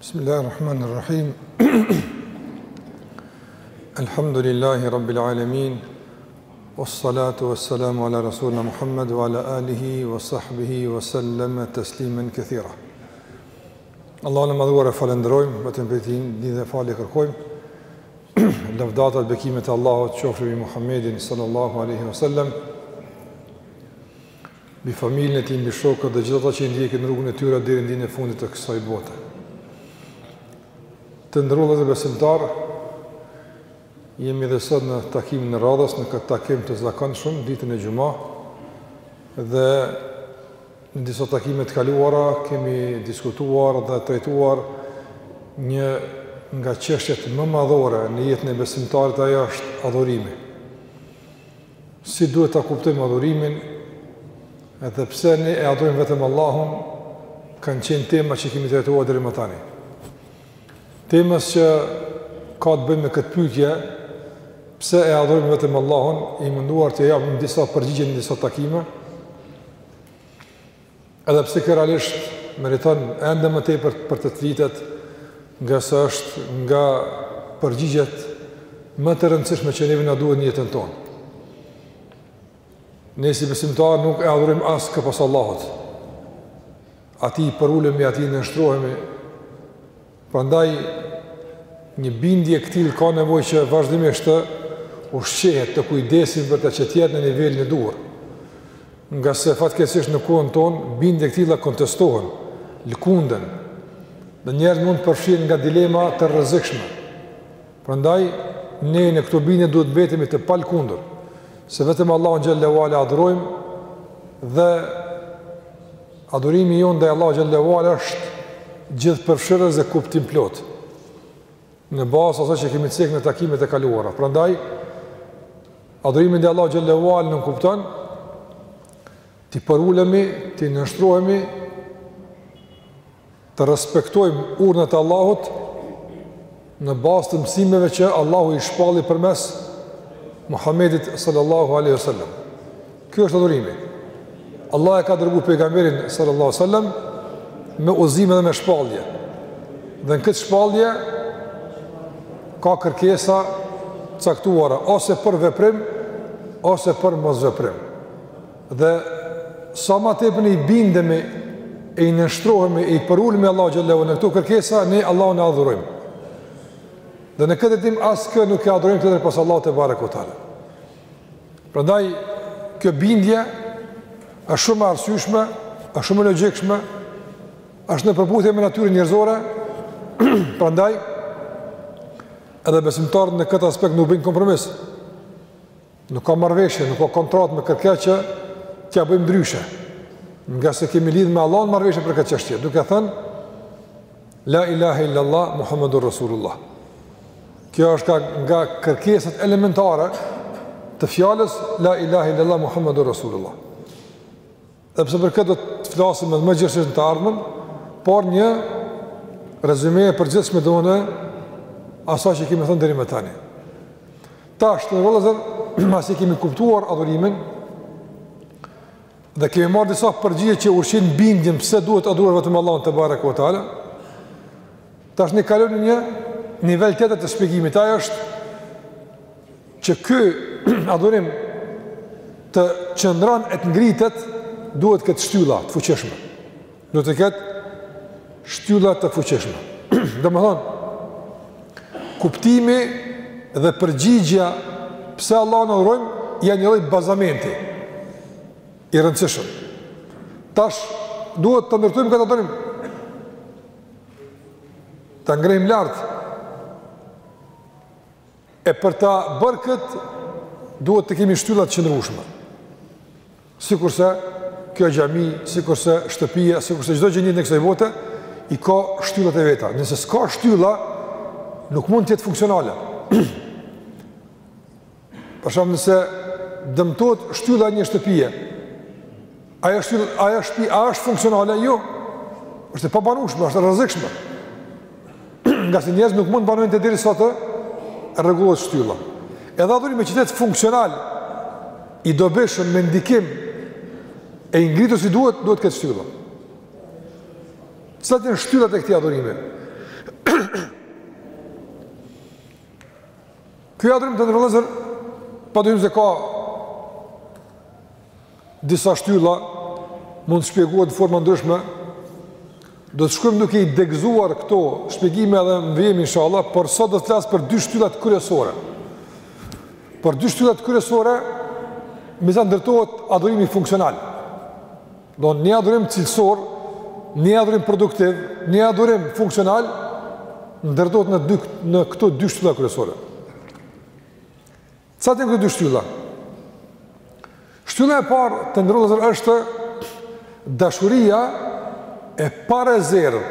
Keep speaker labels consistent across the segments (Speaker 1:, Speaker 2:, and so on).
Speaker 1: بسم الله الرحمن الرحيم الحمد لله رب العالمين والصلاة والسلام على رسولنا محمد وعلى آله وصحبه وسلم تسليما كثيرا Allahun e madhuar e falënderojmë, vetëm prej tij ndihmë dhe falje kërkojmë. Lavdatat, bekimet e Allahut qofshin mbi Muhammedin sallallahu alaihi wasallam. Mbi familjen e tij, mbi shokët dhe gjithë ata që i ndjekin rrugën e tyre deri në ditën e fundit të kësaj bote. Të nderuar besimtarë, jemi dhe sot në takimin e radhës, në këtë takim të zakonshëm ditën e xhuma dhe Në disa takime të kaluara kemi diskutuar dhe trajtuar një nga çështjet më madhore në jetën e besimtarit, ajo është adhurimi. Si duhet ta kuptojmë adhurimin? Dhe pse ne e adhurojmë vetëm Allahun, kanë qenë tema që i kemi trajtuar deri më tani. Temës që ka të bëjë me këtë pyetje, pse e adhurojmë vetëm Allahun, jemi munduar të japim disa përgjigje në disa takime. Edhe pse kjo realisht meriton ende më tepër për t'u folët, ngase është nga përgjigjet më të rëndësishme që neve na duhet në jetën tonë. Ne si besimtarë nuk e adhurojmë askë pos Allahut. Atij i përulemi, atij i nënshtrohemi, Prandaj, një bindje e këtillë ka nevojë që vazhdimisht të ushqehet, të kujdesemi për të që të jetë në nivelin e duhur. Ngase fatkeqësisht në kohën tonë bindje të këtilla kontestohen, lëkunden. Dhe njerëz mund të përfshihen nga dilema të rrezikshme. Prandaj, ne në këto bindje duhet të mbetemi të palëkundur, se vetëm Allahun xhelle ve ala e adhurojmë dhe Adhurimi jonë ndaj Allahut xhelle ve ala është gjithëpërfshirës dhe kuptimplotë në bazë asaj që kemi cekë në takimet e kaluara. Prandaj, adhurimi ndaj Allahut xhelle ve ala nënkupton t'i përulemi, t'i nënshtrohemi Të respektojmë urdhnat e Allahut në bazë të mësimeve që Allahu i shpalli përmes Muhammedit sallallahu aleyhi sallam. Ky është adhurimi. Allahu e ka dërgu pejgamberin sallallahu sallam me udhëzime dhe me shpallje. Dhe në këtë shpallje ka kërkesa të caktuara, ose për veprim, ose për mosveprim. Dhe sa ma tepër i bindemi e i nënshtrohemi e i përulemi Allahut xhelle ve ala në këto kërkesa, ne Allahun e adhurojmë. Dhe në këtë drejtim askë nuk e adhurojmë tjetër pos Allahut tebareke ve teala. Prandaj, kjo bindje është shumë e arsyeshme, është shumë e logjikshme, është në përputhje me natyrën njerëzore, prandaj, edhe besimtarët në këtë aspekt nuk bëjnë kompromis. Nuk ka marrëveshje, nuk ka kontratë me kërkë që t'ja bëjmë ndryshe. Nga se kemi lidhë me Allahun marrëveshje për këtë çështje, duke thënë, La ilahe illallah, Muhammedur Rasulullah. Kjo është nga kërkesat elementare të fjalës, La ilahe illallah, Muhammedur Rasulullah. Edhe pse për këtë do të flasim edhe më gjerësisht në të ardhmen, por një rezume e përgjithshme e asaj që kemi thënë deri më tani. Tash të nderuar vëllezër, masi kemi kuptuar adhurimin, dhe kemi marrë disa përgjigje që ushqejnë bindjen pse duhet adhuruar vetëm Allahun tebareke ue teala. Tash ne kalojmë në një nivel tjetër të shpjegimit. Ai është Që ky adhurim të qëndrojë e të ngritet, duhet të ketë shtylla të fuqishme. Duhet të ketë shtylla të fuqishme. Domethënë, kuptimi dhe përgjigja pse Allahun adhurojmë, janë një lloj bazamenti, i rëndësishëm. Tash, duhet ta ndërtojmë këtë adhurim, ta ngrejmë lartë, E për ta bërë këtë, duhet të kemi shtylla të qëndrueshme. Sikurse kjo xhami, sikurse shtëpia, sikurse çdo gjë e kësaj bote i ka shtyllat e veta. Nëse s'ka shtylla, nuk mund të jetë funksionale. Për shembull nëse dëmtohet shtylla e një shtëpie, Ajo është ajo shtëpi a është funksionale? Jo. Është e pabanueshme, është e rrezikshme. Nga se njerëzit nuk mund të banojnë deri sa të rregullohet shtylla. Edhe adhurimi që të jetë funksional i dobishëm me ndikim e i ngritur si duhet, duhet të ketë shtylla. Cilat janë shtyllat e këtij adhurimi? Ky adhurim të nderuar vëllezër, pa dyshim se ka Disa shtylla mund të shpjegohet në forma ndryshme. Do të shkojmë duke i dëgjuar këto shpjegime edhe në vijim inshallah, por sot do të flas për dy shtyllat kryesore. Për dy shtyllat kryesore mbi të cilat ndërtohet adhurimi funksional. Domethënë një adhurim cilësor, një adhurim produktiv, një adhurim funksional ndërtohet në dy në këto dy shtylla kryesore. Cilat janë këto dy shtylla? Shtylla e parë të nderuar vëllezër është dashuria e pa rezervë,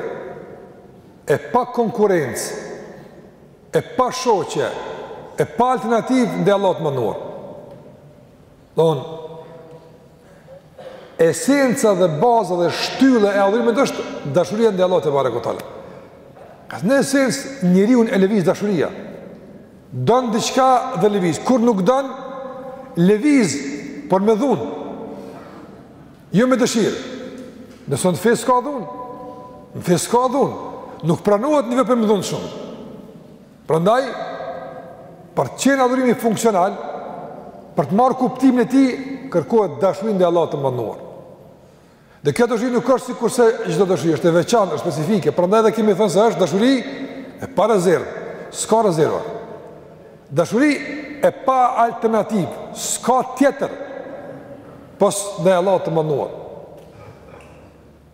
Speaker 1: e pa konkurencë, e pa shoqe, e pa alternativë ndaj Allahut të madhëruar. Domethënë, Esenca dhe baza dhe shtylla e adhurimit është dashuria ndaj Allahut tebareke ue teala. Se në esencë njeriun e lëviz dashuria. Don diçka dhe lëviz. Kur nuk don, lëviz por me dhunë. Jo me dëshirë. Në fe s'ka dhunë. Në fe s'ka dhunë. Nuk pranohet një vepër me dhunë shumë. Prandaj, për të qenë adhurimi funksional, për të marrë kuptimin e tij, kërkohet dashuri ndaj Allahut të madhëruar. Dhe kjo dashuri nuk është sikurse çdo dashuri, është e veçantë, është specifike. Prandaj edhe kemi thënë se është dashuri e pa rezervë, s'ka rezerva. Dashuri e pa alternativë, s'ka tjetër pos ndaj Allahut të madhëruar.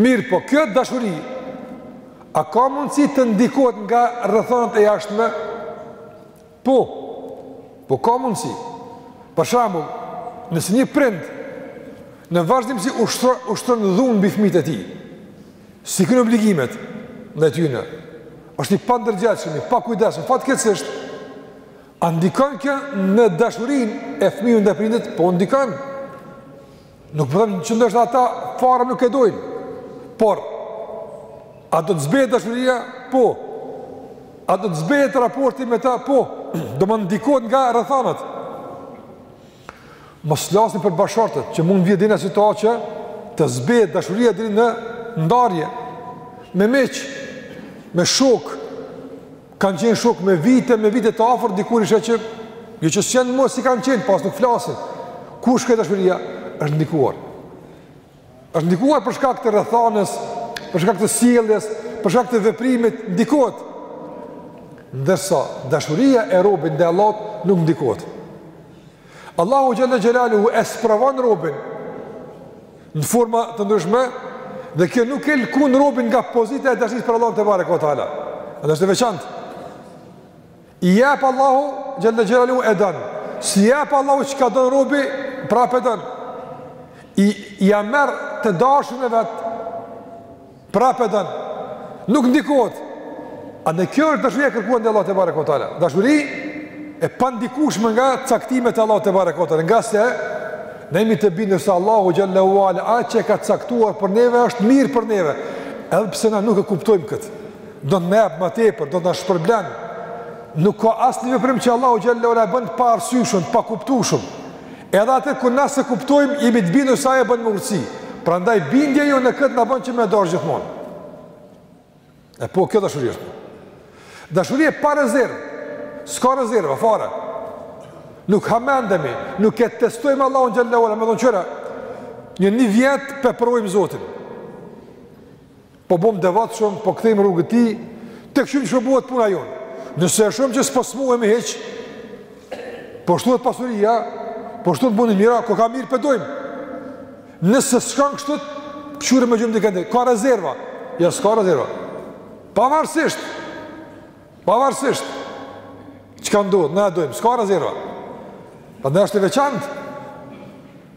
Speaker 1: Mirëpo, kjo dashuri a ka mundësi të ndikohet nga rrethanat e jashtme? Po. Po ka mundësi. Për shembull, nëse një prind në vazhdimsi ushtron ushtron dhunë mbi fëmijët e tij, s'i kryn obligimet ndaj tyre. Është i pandërgjegjshëm, i pakujdesshëm, fatkeqësisht a ndikon kjo në dashurinë e fëmijëve ndaj prindit? Po ndikon. Nuk po them që ndoshta ata fare nuk e dojnë. Por a do të zbehet dashuria? Po. A do të zbehet raporti me ta? Po. Domethënë ndikohet nga rrethanat. Mos flasim për bashkëshortët, që mund vjen deri në situatë që të zbehet dashuria deri në ndarje, me miq, me shokë, Kanë qenë shokë me vite, me vite të afërt dikur i sheh që jo që s'janë më si kanë qenë, po as nuk flasin. Ku shkoi dashuria? Është ndikuar. Është ndikuar për shkak të rrethanës, për shkak të sjelljes, për shkak të veprimit, ndikohet. Ndërsa dashuria e robit ndaj Allahut nuk ndikohet. Allahu xhel-le xhelaluhu e sprovon robin në forma të ndryshme dhe kjo nuk e lkun robin nga pozita e dashurisë për Allahun tebareke ue teala. Andaj është e veçantë. I jep Allahu xhel-le xhelaluhu, e don. S'i jep Allahu çka don robi, prapë e don. Ia merr të dashurin e vet Prapë e don. Nuk ndikohet. Andaj kjo është dashuria e kërkuar ndaj Allahut tebareke ue teala? Dashuri e pandikueshme nga caktimet e Allahut tebareke ue teala, ngase ne jemi të bindur se Allahu xhel-le ue ala atë që ka caktuar për neve është mirë për neve, edhe pse na nuk e kuptojmë këtë. Do të na jap më tepër, do të na shpërblen. Nuk ka asnjë veprim që Allahu xhel-le ue ala e bën pa arsyeshëm, pa kuptueshëm. Edhe atë kur na s'e kuptojmë, jemi të bindur se Ai e bën me urtësi. Prandaj bindja jonë në këtë na bën që me e dashtë gjithmonë. E po kjo dashuri është. Dashuri e pa rezervë. S'ka rezervë fare. Nuk hamendemi, nuk e testojmë Allahun xhel-le ve ala, me thonë çera. Një një vjet pe provojmë Zotin. Po bëhemi devotshëm, po kthehemi rrugës tij, të kqyrim qysh po bëhet puna jonë. Nëse e shohim që s'po smuhemi hiç, po shtohet pasuria, po shtohet, bëhemi mirë, ko ka mirë pe dojmë. Nëse s'kanë kështu, po kqyrim e gjejmë dikend, ka rezerva, jo, s'ka rezerva. Pavarësisht, pavarësisht, çka ndodh, na e dojmë, s'ka rezerva. Për atë është e veçantë,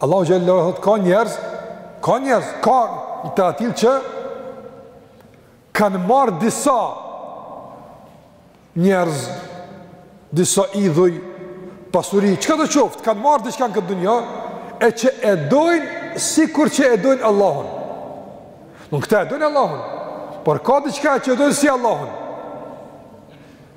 Speaker 1: Allahu xhel-le ve ala thotë ka njerëz, ka njerëz, ka të atillë që kanë marrë disa njerëz, disa idhuj, pasuri, çka të qoftë, kanë marrë diçka në këtë dunja, e që e dojnë sikur që e dojnë Allahun. Nuk këta e dojnë Allahun, por ka diçka që e dojnë si Allahun.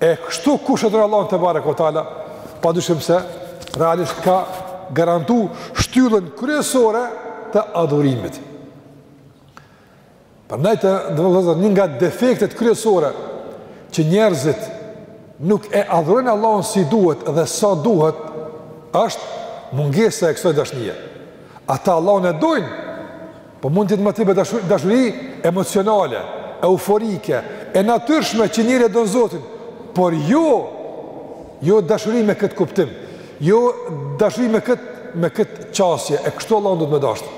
Speaker 1: E kështu kush e don Allahun tebareke ve teala, pa dyshim se realisht ka garantu shtyllën kryesore të adhurimit. Prandaj të nderuar vëllezër një nga defektet kryesore që njerëzit nuk e adhurojnë Allahun si duhet dhe sa duhet është mungesa e kësaj dashnie. Ata Allahun e dojnë, Po mund të jetë ma tepër dashuri, dashuri emocionale, euforike, e natyrshme që njeri e don Zotin, por jo jo dashuri me këtë kuptim. Jo dashuri me kët me kët qasje e kështu Allahun duhet me dashtë.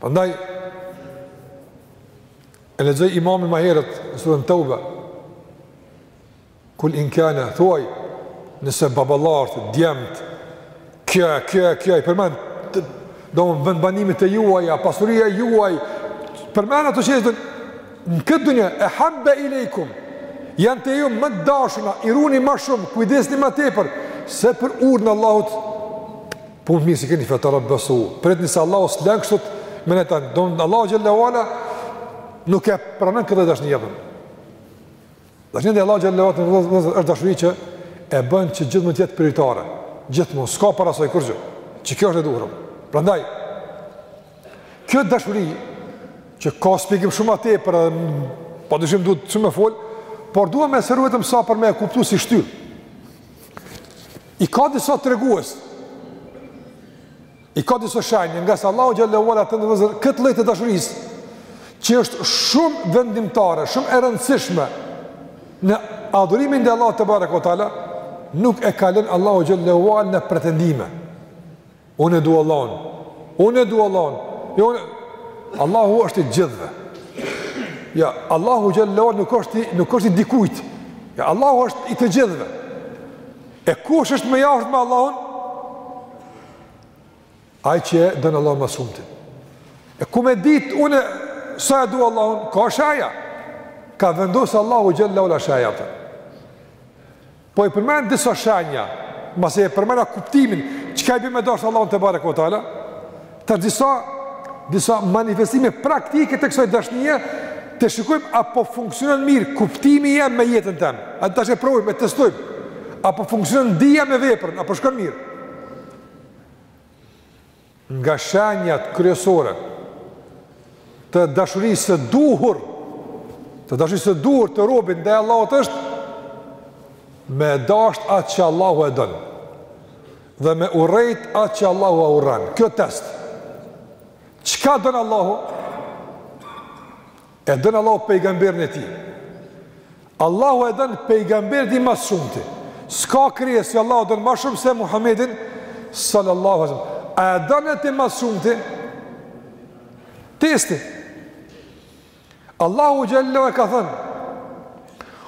Speaker 1: Prandaj e lexoi imami më herët në suren Teube. Kul in kane, thuaj, nëse baballarët, djemtë, kjo, kjo, kjo, i përmend, të, do vendbanimet e juaja, pasuria e juaj, përmend ato që i doni, në këtë dunja, ehabbe ilejkum, janë te ju më të dashuna, i runi ma shumë, kujdesni ma tepër, se për urdhën të Allahut, punë të mirë s'i keni, feterabbesu, pritni se Allahu s'e len kështu, me thanë, domethënë Allahu xhel-le ve ala, nuk e pranon këtë dashni që jepen. Dashuria ndaj Allahut xhel-le ve ala është dashuri që e bën që gjithmonë të jetë prioritare. Gjithmonë s'ka para asaj kurgjë. Që kjo është e duhur. Prandaj kjo dashuri që ka shpjegim shumë ma tepër, pa dyshim duhet shumë me fol, por dua më së vetëm sa për me e kuptu si shtyllë. I ka disa tregues. I ka disa shenja ngase Allahu xhelle ue ala të ndëzon këtë lloj të dashurisë që është shumë vendimtare, shumë e rëndësishme në adhurimin e Allahut tebareke ue teala, nuk e ka lën Allahu xhelle ue ala në pretendime. Unë e du Allahun, unë e du Allahun, jo, unë... Allahu është i gjithve. Jo, Allahu xhelle ue ala nuk është i, nuk është i dikujt. Jo, Allahu është i të gjithve. E kush është më jashtë me Allahun? Ai që e don Allahun ma s'shumti. E ku me ditë une sa e du Allahun, ka shaja. Ka vendosë Allahu xhelle ue ala shajat. Po i përmend disa shenja, masi e përmenda kuptimin, çka i bje me dashtë Allahun tebareke ue teala, tash disa, disa manifestime praktike të kësaj dashnie, të shikojmë a po funksionon mirë kuptimi jem me jetën teme, a tash e provojmë, e testojmë, a po funksionon dija me veprën, a po shkon mirë. nga shenjat kryesore të dashurisë së duhur, të dashurisë së duhur të robit ndaj Allahut është me dasht atë që Allahu e don dhe me urrejt atë që Allahu e urren. Kjo test. Çka don Allahu? E don Allahu pejgamberin e tij. Allahu e don pejgamberin e tij ma s'shumti. S'ka krijesë që Allahu e don ma shumë se Muhamedin sallallahu alaihi wasallam. A e don ti më shumë ti? Testi. Allahu xhelle ue ala ka thënë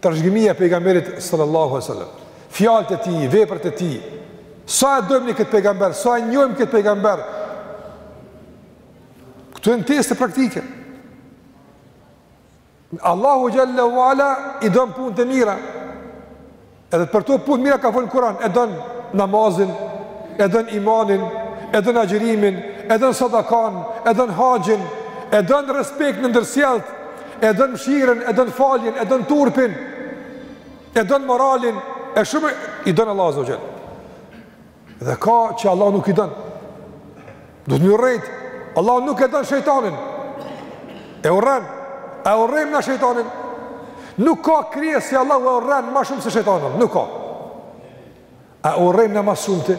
Speaker 1: Trashëgimia e Pejgamberit sallallahu alaihi wasallam, fjalët e tij, veprat e tij. Sa e dojmë ne këtë pejgamber, sa e njohim këtë pejgamber. Këto janë teste praktike. Allahu xhelle ue ala i don punët e mira. Edhe për ato punë t'mira ka fol n'Kur'an, e don namazin, e don imanin, e don agjërimin, e don sadakan, e don haxhin, e don respektin e ndërsjellë e don mëshirën, e don faljen, e don turpin, e don moralin, e shumë i don Allahu azze ue xhel. Dhe ka që Allahu nuk i don. Duhet me urrejt. Allahu nuk e don shejtanin. E urren. A e urrejmë na shejtanin. Nuk ka krijesë si Allahu e urren ma shumë se shejtanin. Nuk ka. A e urrejmë na ma s'shumti?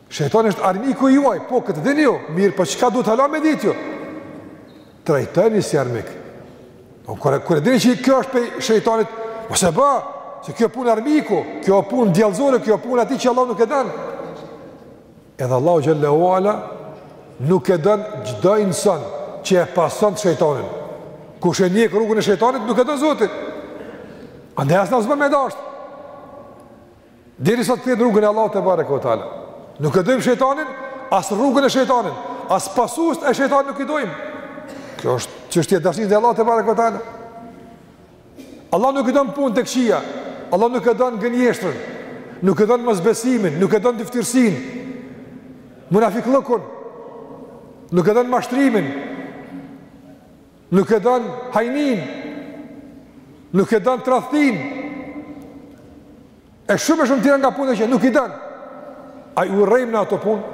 Speaker 1: Shejtani është armiku i juaj, po këtë e dini ju, mirë, po çka duhet hala me ditë ju? Trajtojeni si armik. Po kur kur e dini që kjo është pej shejtanit, mos e bë, se kjo punë armiku, kjo punë djallëzore, kjo punë e atij që Allah nuk e don. Edhe Allah xhelle ue ala nuk e don çdo insan që e pason shejtanin. Kush e ndjek rrugën e shejtanit nuk e don Zoti. Andaj as na s'bën me dashtë. Derisa të kthehet në rrugën e Allahut tebareke ve teala. Nuk e dojmë shejtanin, as rrugën e shejtanit, as pasuesit e shejtanit nuk i dojmë. Kjo është çështje e dashnisë së Allahut tebareke ve teala. Allahu nuk i don punë të këqija. Allahu nuk e don gënjeshtrën. Nuk e don mosbesimin, nuk e don dyftyrësinë. Munafikllëkun. Nuk e don mashtrimin. Nuk e don hajninë. Nuk e don tradhtinë. E shumë e shumë tjera nga punët që nuk i don. A i urrejmë na ato punë?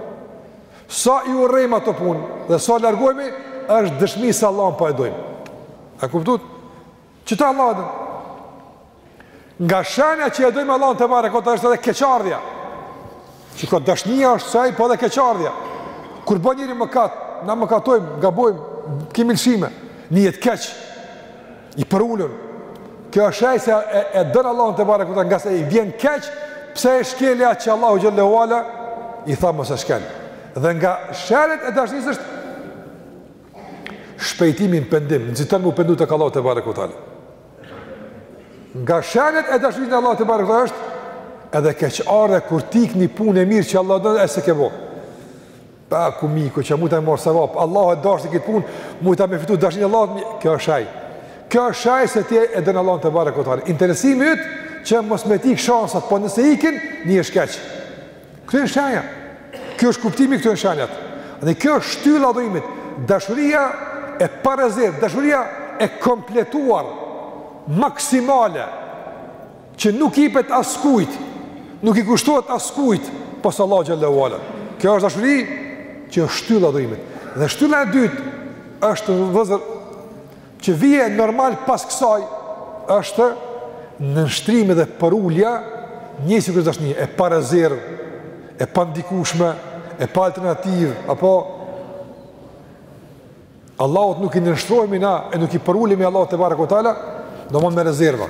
Speaker 1: Sa i urrejmë ato punë dhe sa largohemi është dëshmi se Allahun po e dojmë. A kuptuat? Qëta Allahu e don. Nga shenjat që e dojmë Allahun tebareke ve teala është edhe keqardhja. Që këtë dashnija është saj, po edhe keqardhja. Kur bon njeri mëkat, na mëkatojmë, gabojmë, kemi lëshime, nihet keq, i përulun. Kjo është shenjë se e, e don Allahun tebareke ve teala ngase i vjen keq, pse e shkeli atë që Allahu xhele ve ala, i tha mos e shkel. Dhe nga shenjat e dashnisë është shpejtimi n'pendim, nxiton m'u pendu tek Allahu tebareke ve teala. Nga shenjat e dashurisë së Allahut tebareke ve teala është edhe keqardhja kur t'ik një punë e mirë që Allahu e don e s'e ke bo. Pa ku mi, ku që mujta me marrë sevap, Allahu e dashti këtë punë, mujta me fitu dashurinë e Allahut, kjo është shenjë. Kjo është shenjë se ti e don Allahun tebareke ve teala. Interesimi yt që mos me t'ik shansat, po nëse ikin, nihesh keq. Këto janë shenja. Kjo është kuptimi, këto janë shenjat. Dhe kjo është shtylla e adhurimit. Dashuria e parezervë, dashuria e kompletuar, maksimale, që nuk i ipet askujt, nuk i kushtohet askujt pos Allahut xhele ve ala. Kjo është dashuri që është shtylla e adhurimit. Dhe shtylla e dytë është vëllezër Që vjen normal pas kësaj është nënshtrimi dhe përulja një sikurse dashnia, e parezervë, e pandikushme, e paalternativë, apo Allahut nuk i nënshtrohemi na e nuk i përulemi Allahut tebareke ve teala, domethonë me rezerva.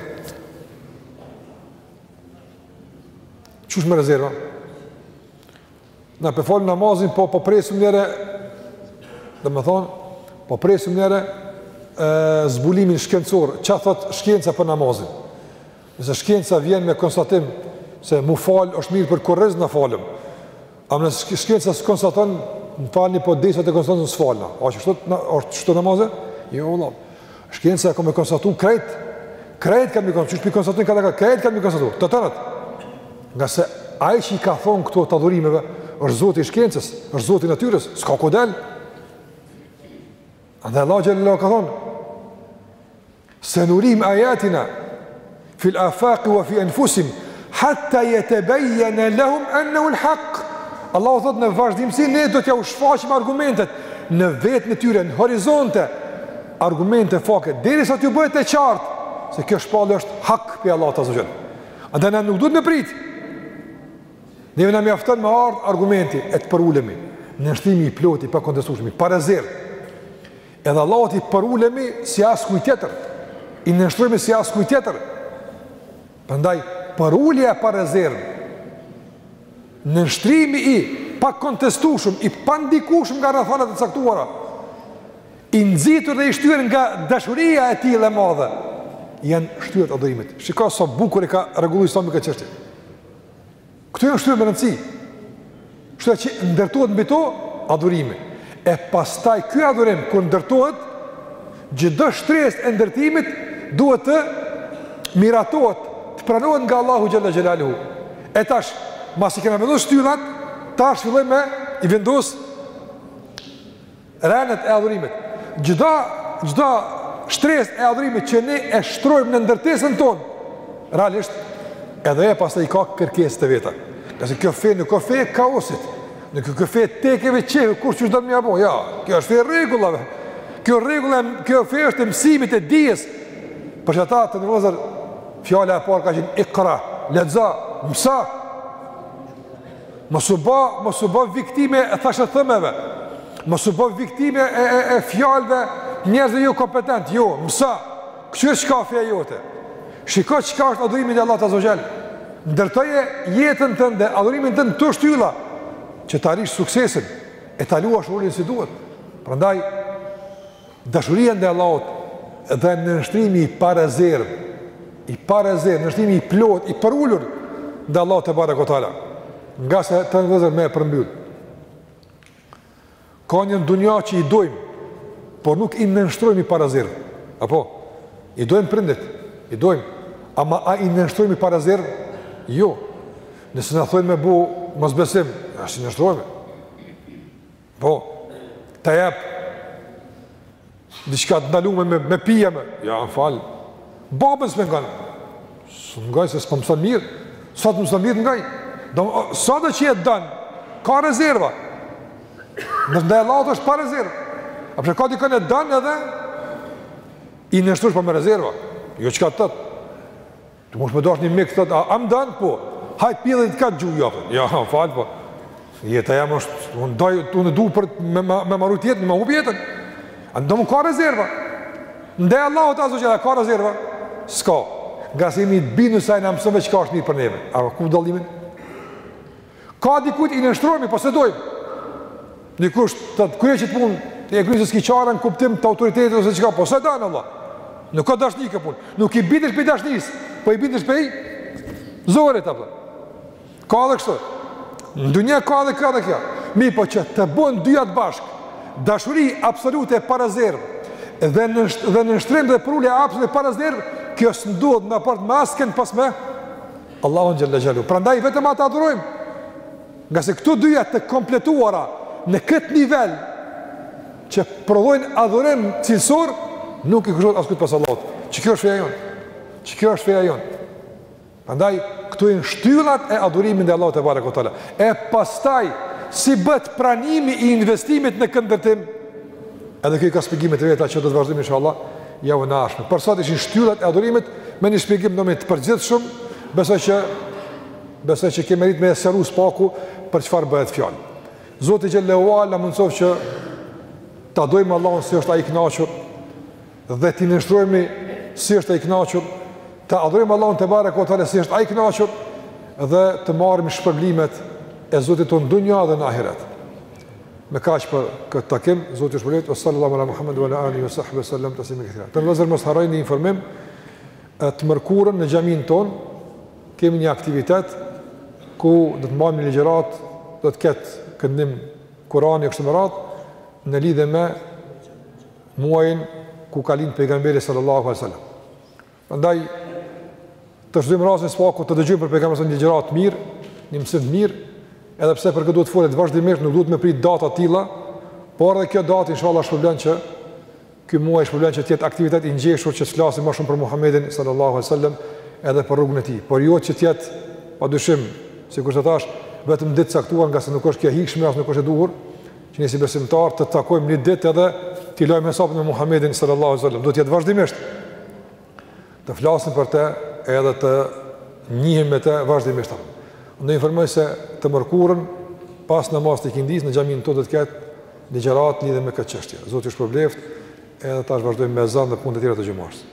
Speaker 1: Qysh me rezerva? Na po falim namazin, po po presim njëherë, domethonë, po presim njëherë e, zbulimin shkencor, çka thotë shkenca për namazin. Nëse shkenca vjen me konstatim se m'u falë është mirë për kurriz na falemi, ama nëse shkenca s'e konstaton, m'falni po derisa ta konstaton s'falna, a qështu, është shtu namazi? Jo, vallah. Shkenca ka me konstatu krejt, krejt ka me konstatu, qysh po i konstaton ka ka, krejt ka me konstatu, të tërat. Ngase ai që i ka thonë këto të adhurimeve, është Zoti i shkencës, është Zoti i natyrës, s'ka ku del. Edhe Allahu xhele ve ala ka thonë, senurihim ajatina, Fil afaqi wa fi anfusihim hatta yatabayyana lahum annahu al-haq. Allahu thot në vazhdimsi ne do t'ja u shfaqim argumentet në vetën e tyre, në horizonte, argumente fakte deri sa t'ju bëhet e qartë se kjo shpallje është hak prej Allahut azza ue xhel. Andaj na nuk duhet me prit. Neve vetëm mjafton me ardh argumenti e të përulemi nënshtrimi i plotë i pakontestueshëm, pa rezervë. Edhe Allahut i përulemi, si askuj tjetër, i nënshtrohemi si askuj tjetër. Prandaj përulja e pa rezervë, nënshtrimi i pa kontestueshëm, i pa ndikueshëm nga rrethanat e caktuara, i nxitur dhe i shtyrë nga dashuria e tij e madhe, janë shtyllat e adhurimit. Shiko sa bukur e ka rregulluar Islami këtë çështje. Këto janë shtylla me rëndësi. Kështu që ndërtohet mbi to adhurimi. E pastaj ky adhurim kur ndërtohet, çdo shtresë e ndërtimit duhet të miratohet, të pranohet nga Allahu xhel-le xhelaluhu. E tash, masi kemi vendos shtyllat, tash fillojmë me i vendos Renet e adhurimit. Çdo çdo shtresë e adhurimit që ne e shtrojmë në ndërtesën tonë, realisht edhe ajo pastaj ka kërkesë të veta. Pse kjo fe nuk o fe e kaosit. Nuk o fe e tekeve që kush çka do me bo, jo, kjo është fe e rregullave. Ka rregulla, kjo fe është e mësimit e dijes. Për ata të nderuar fjala e parë ka qenë ikra, lexo, mëso. Mos u ba, mos u ba viktime e thashethemeve. Mos u ba viktime e e, e fjalëve të njerëzve jokompetentë. Jo, mëso. Kqyre çka feja jote. Shiko çka është adhurimi i Allahut Azza ue Xhel. Ndërtoje jetën tënde, adhurimin tënd n'këto shtylla që të arrish suksesin e ta luash rolin si duhet. Prandaj Dashuria ndaj Allahut dhe nënshtrimi i parezervë, i parezervë, nënshtrimi i plotë, i përulur ndaj Allahut tebareke ue teala. Ngase vëllezër me e përmbyll. Ka njerëz n'dunja që i dojmë, por nuk i nënshtrohemi pa rezervë. Apo, i dojmë prindit, i dojmë, ama a i nënshtrohemi pa rezervë? Jo. Nëse na thonë me bo mosbesim, a s'i nënshtrohemi? Po, ta jep diçka të ndalume me, me pi, jo, më fal, babën s'e ngoj në, s'e ngoj se s'po mëson mirë, sa të mëson mirë t'ngoj, do, sado që e don, ka rezerva, ndaj Allahut është pa rezerva, apo se ka, dikën e don edhe, i nënshtrohesh por me rezerva, jo çka të thotë, Ti mos me dashtë një mik, thot, a më don, po, hajt pjellin të katë gjuje veten, ja, ha, falë, po, jeta jem është, unë t'doj, unë t'du por me, me, me marujt jetën, me hup jetën, a domethënë ka rezerva, ndaj Allahut azze ue xhel a ka rezerva, s'ka, ngase jemi bindun se Ai na mëson veç çka është mirë për neve, a ku dallimi? Ka dikujt i nënshtrohemi, po s'e dojmë. Dikush të thot kryje qet punë, e kryen se s'ki çare, n'kuptim të autoritetit ose çka, po s'e don vallah. Nuk ka dashni kjo punë. Nuk i bindesh prej dashnisë, po i bindesh prej zorit, apo. Ka dhe kështu. Në dunja ka dhe kjo dhe kjo. Mirëpo që të bohen dyjat bashkë, dashuri absolute e parezervë, dhe në, dhe nënshtrim dhe përulje absolute e para zerë, kjo së ndodhë në apart më asken pas me, Allahun xhel-le xhelaluhu. Prandaj vetëm ata adhurojmë. Ngase këto dyja të kompletuara në këtë nivel që prodhojnë adhurim cilësor, nuk i kushtohen askujt pos Allahut. Qe kjo është feja jonë. Qe kjo është feja jonë. Prandaj këto janë shtyllat e adhurimit ndaj Allahut tebareke ue teala. E pastaj si bëhet pranimi i investimit në këtë ndërtim? Edhe kjo i ka shpjegimet e veta që do të vazhdojmë inshallah javën e ardhshme. Për sot ishin shtyllat e adhurimit me një shpjegim domethënë të përgjithshëm, besoj që besoj që kemi arrit me sqaru së paku për çfarë bëhet fjalë. Zoti xhel-le ue ala na mundësoftë që ta dojmë Allahun si është ai i kënaqur dhe t'i nënshtrohemi si është ai i kënaqur, ta adhurojmë Allahun tebareke ue teala si është ai i kënaqur dhe të marrim shpërblimet e Zotit tonë në dunja dhe në ahiret. Me kaq për këtë takim, Zoti ju shpërbleftë, sallallahu ala Muhammed wa ala alihi wa sahbihi sallam tasliman kathira. Të vëllezër mos harroj një informim, të mërkurën në xhaminë tonë kemi një aktivitet ku do të mbajmë një ligjëratë, do të ketë këndim Kurani kështu me radhë në lidhje me muajin ku ka lind pejgamberi sallallahu alaihi wasallam. Prandaj të shfrytëzojmë rastin së paku të dëgjojmë për pejgamberin një ligjëratë të mirë, një mësim të mirë, edhe pse për këtë duhet të folet vazhdimisht, nuk duhet me prit data të tilla, por edhe kjo datë inshallah shërben që ky muaj shërben që të jetë aktivitet i ngjeshur që të flasim më shumë për Muhamedin sallallahu alaihi wasallam edhe për rrugën e tij, por jo që të jetë padyshim, sikur se thashë, vetëm ditë të caktuar ngase nuk është kjo e hijshme as nuk është e duhur, Që ne si besimtarë të takojmë një ditë edhe t'i lajmë hesapin me Muhammedin sallallahu alaihi wasallam. Duhet të jetë vazhdimisht të flasim për të edhe të njihemi me të vazhdimisht. Ju informoj se të mërkurën pas namazit të ikindisë në xhaminë tonë do të ketë një ligjëratë lidhur me këtë çështje. Zoti ju shpërbleftë edhe tash vazhdojmë me ezan dhe punët e tjera të xhumasë.